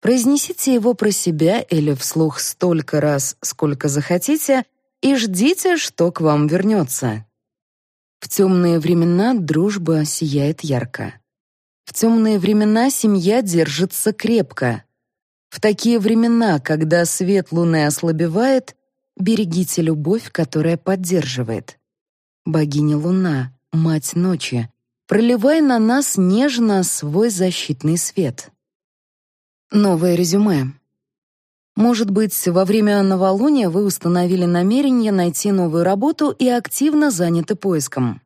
Произнесите его про себя или вслух столько раз, сколько захотите, и ждите, что к вам вернется. В темные времена дружба сияет ярко. В темные времена семья держится крепко. В такие времена, когда свет луны ослабевает, берегите любовь, которая поддерживает. Богиня Луна, Мать Ночи, проливай на нас нежно свой защитный свет. Новое резюме. Может быть, во время новолуния вы установили намерение найти новую работу и активно заняты поиском.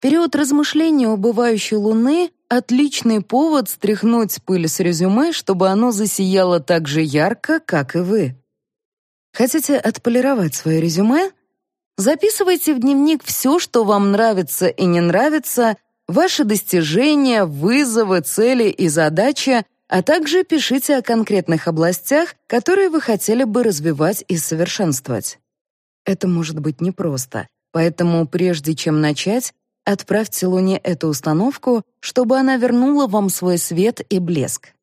Период размышления о бывающей Луны — отличный повод стряхнуть пыль с резюме, чтобы оно засияло так же ярко, как и вы. Хотите отполировать свое резюме? Записывайте в дневник все, что вам нравится и не нравится, ваши достижения, вызовы, цели и задачи, а также пишите о конкретных областях, которые вы хотели бы развивать и совершенствовать. Это может быть непросто, поэтому прежде чем начать, отправьте Луне эту установку, чтобы она вернула вам свой свет и блеск.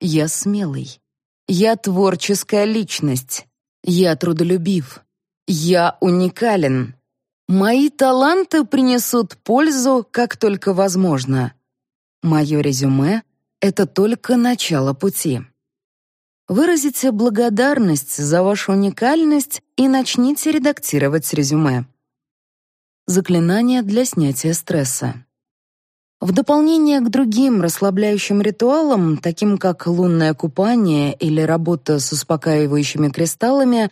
Я смелый. Я творческая личность. Я трудолюбив. Я уникален. Мои таланты принесут пользу, как только возможно. Мое резюме — это только начало пути. Выразите благодарность за вашу уникальность и начните редактировать резюме. Заклинание для снятия стресса. В дополнение к другим расслабляющим ритуалам, таким как лунное купание или работа с успокаивающими кристаллами,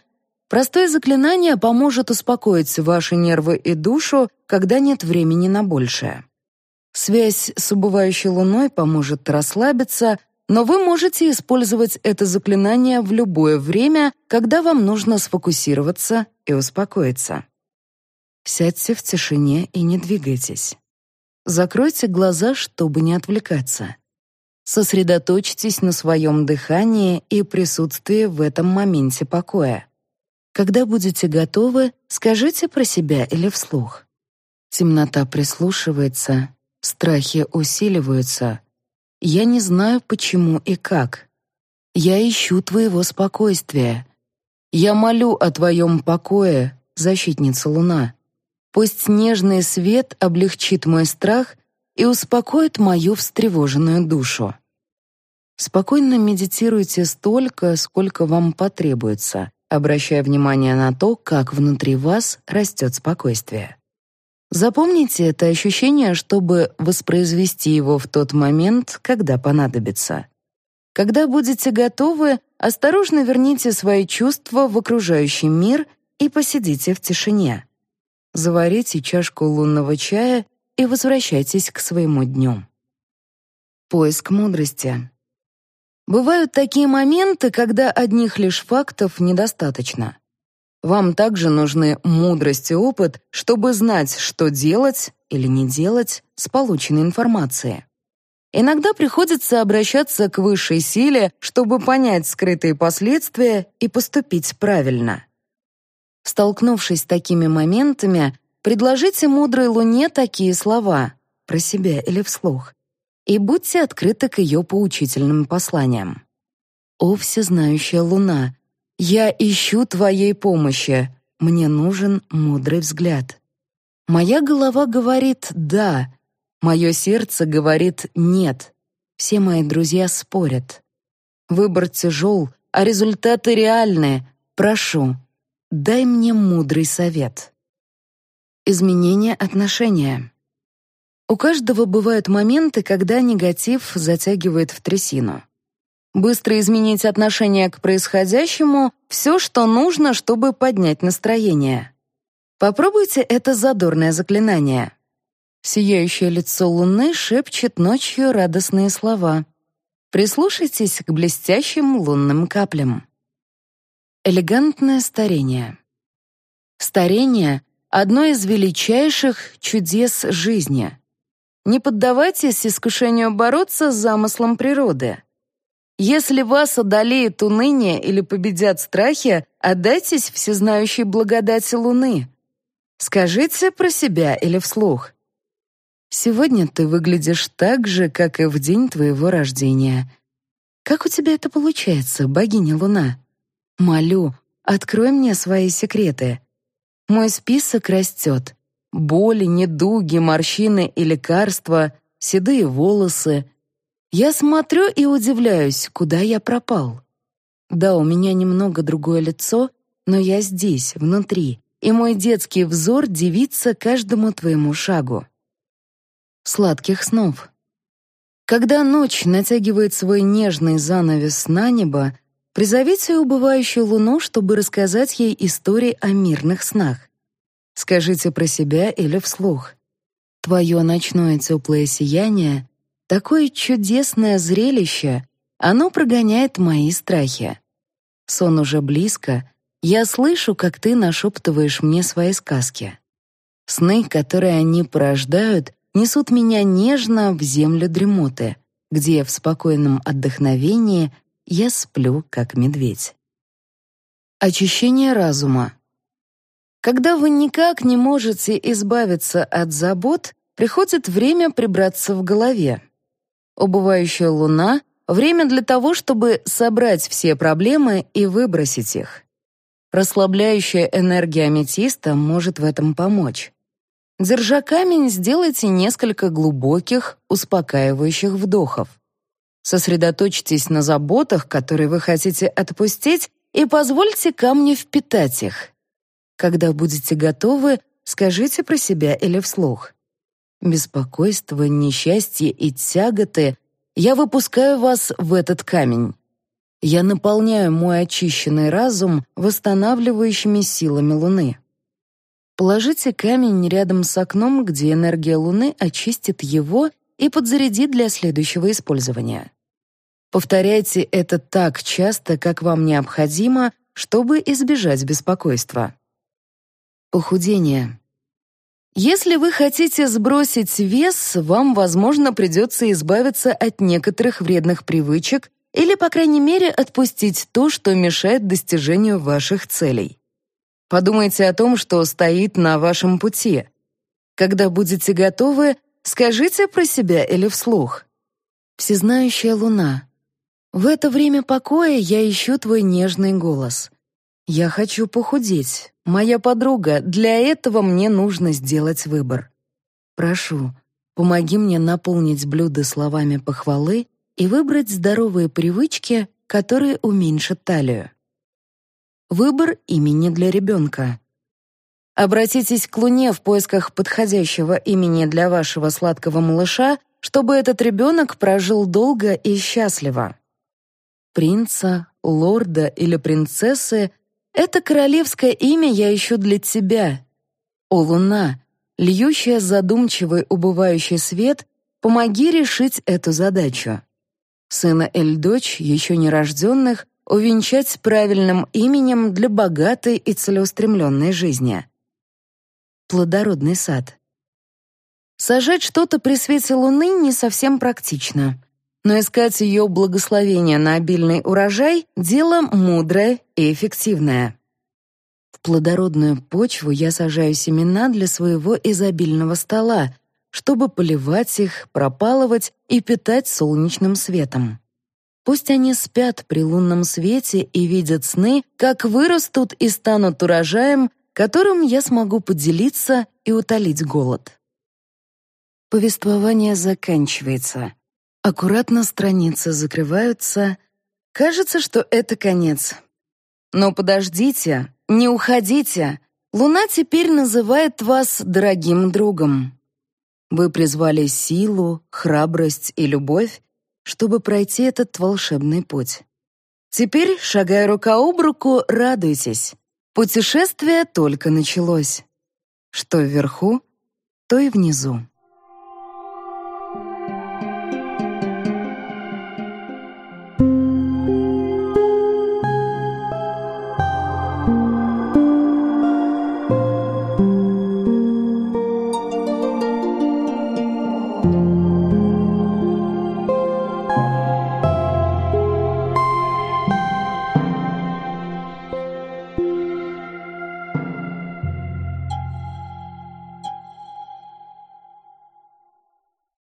Простое заклинание поможет успокоить ваши нервы и душу, когда нет времени на большее. Связь с убывающей луной поможет расслабиться, но вы можете использовать это заклинание в любое время, когда вам нужно сфокусироваться и успокоиться. Сядьте в тишине и не двигайтесь. Закройте глаза, чтобы не отвлекаться. Сосредоточьтесь на своем дыхании и присутствии в этом моменте покоя. Когда будете готовы, скажите про себя или вслух. Темнота прислушивается, страхи усиливаются. Я не знаю, почему и как. Я ищу твоего спокойствия. Я молю о твоем покое, защитница луна. Пусть нежный свет облегчит мой страх и успокоит мою встревоженную душу. Спокойно медитируйте столько, сколько вам потребуется обращая внимание на то, как внутри вас растет спокойствие. Запомните это ощущение, чтобы воспроизвести его в тот момент, когда понадобится. Когда будете готовы, осторожно верните свои чувства в окружающий мир и посидите в тишине. Заварите чашку лунного чая и возвращайтесь к своему дню. Поиск мудрости. Бывают такие моменты, когда одних лишь фактов недостаточно. Вам также нужны мудрость и опыт, чтобы знать, что делать или не делать с полученной информацией. Иногда приходится обращаться к высшей силе, чтобы понять скрытые последствия и поступить правильно. Столкнувшись с такими моментами, предложите мудрой луне такие слова про себя или вслух и будьте открыты к ее поучительным посланиям. «О, всезнающая луна, я ищу твоей помощи, мне нужен мудрый взгляд». Моя голова говорит «да», мое сердце говорит «нет». Все мои друзья спорят. Выбор тяжел, а результаты реальные. Прошу, дай мне мудрый совет. Изменение отношения. У каждого бывают моменты, когда негатив затягивает в трясину. Быстро изменить отношение к происходящему — все, что нужно, чтобы поднять настроение. Попробуйте это задорное заклинание. Сияющее лицо луны шепчет ночью радостные слова. Прислушайтесь к блестящим лунным каплям. Элегантное старение. Старение — одно из величайших чудес жизни. Не поддавайтесь искушению бороться с замыслом природы. Если вас одолеет уныние или победят страхи, отдайтесь всезнающей благодати Луны. Скажите про себя или вслух. Сегодня ты выглядишь так же, как и в день твоего рождения. Как у тебя это получается, богиня Луна? Молю, открой мне свои секреты. Мой список растет боли, недуги, морщины и лекарства, седые волосы. Я смотрю и удивляюсь, куда я пропал. Да, у меня немного другое лицо, но я здесь, внутри, и мой детский взор дивится каждому твоему шагу. Сладких снов. Когда ночь натягивает свой нежный занавес на небо, призовите убывающую луну, чтобы рассказать ей истории о мирных снах. Скажите про себя или вслух. Твое ночное теплое сияние — такое чудесное зрелище, оно прогоняет мои страхи. Сон уже близко, я слышу, как ты нашептываешь мне свои сказки. Сны, которые они порождают, несут меня нежно в землю дремоты, где в спокойном отдохновении я сплю, как медведь. Очищение разума. Когда вы никак не можете избавиться от забот, приходит время прибраться в голове. Убывающая луна — время для того, чтобы собрать все проблемы и выбросить их. Расслабляющая энергия аметиста может в этом помочь. Держа камень, сделайте несколько глубоких, успокаивающих вдохов. Сосредоточьтесь на заботах, которые вы хотите отпустить, и позвольте камню впитать их. Когда будете готовы, скажите про себя или вслух. Беспокойство, несчастье и тяготы я выпускаю вас в этот камень. Я наполняю мой очищенный разум восстанавливающими силами Луны. Положите камень рядом с окном, где энергия Луны очистит его и подзарядит для следующего использования. Повторяйте это так часто, как вам необходимо, чтобы избежать беспокойства. Похудение. Если вы хотите сбросить вес, вам, возможно, придется избавиться от некоторых вредных привычек или, по крайней мере, отпустить то, что мешает достижению ваших целей. Подумайте о том, что стоит на вашем пути. Когда будете готовы, скажите про себя или вслух. Всезнающая луна. В это время покоя я ищу твой нежный голос. Я хочу похудеть. Моя подруга, для этого мне нужно сделать выбор. Прошу, помоги мне наполнить блюдо словами похвалы и выбрать здоровые привычки, которые уменьшат талию. Выбор имени для ребенка. Обратитесь к Луне в поисках подходящего имени для вашего сладкого малыша, чтобы этот ребенок прожил долго и счастливо. Принца, лорда или принцессы это королевское имя я ищу для тебя. О, луна, льющая задумчивый убывающий свет, помоги решить эту задачу. Сына или дочь, еще нерожденных, увенчать правильным именем для богатой и целеустремленной жизни. Плодородный сад. Сажать что-то при свете луны не совсем практично, но искать ее благословение на обильный урожай — дело мудрое и эффективное. В плодородную почву я сажаю семена для своего изобильного стола, чтобы поливать их, пропалывать и питать солнечным светом. Пусть они спят при лунном свете и видят сны, как вырастут и станут урожаем, которым я смогу поделиться и утолить голод. Повествование заканчивается. Аккуратно страницы закрываются. Кажется, что это конец. Но подождите, не уходите. Луна теперь называет вас дорогим другом. Вы призвали силу, храбрость и любовь, чтобы пройти этот волшебный путь. Теперь, шагая рука об руку, радуйтесь. Путешествие только началось. Что вверху, то и внизу.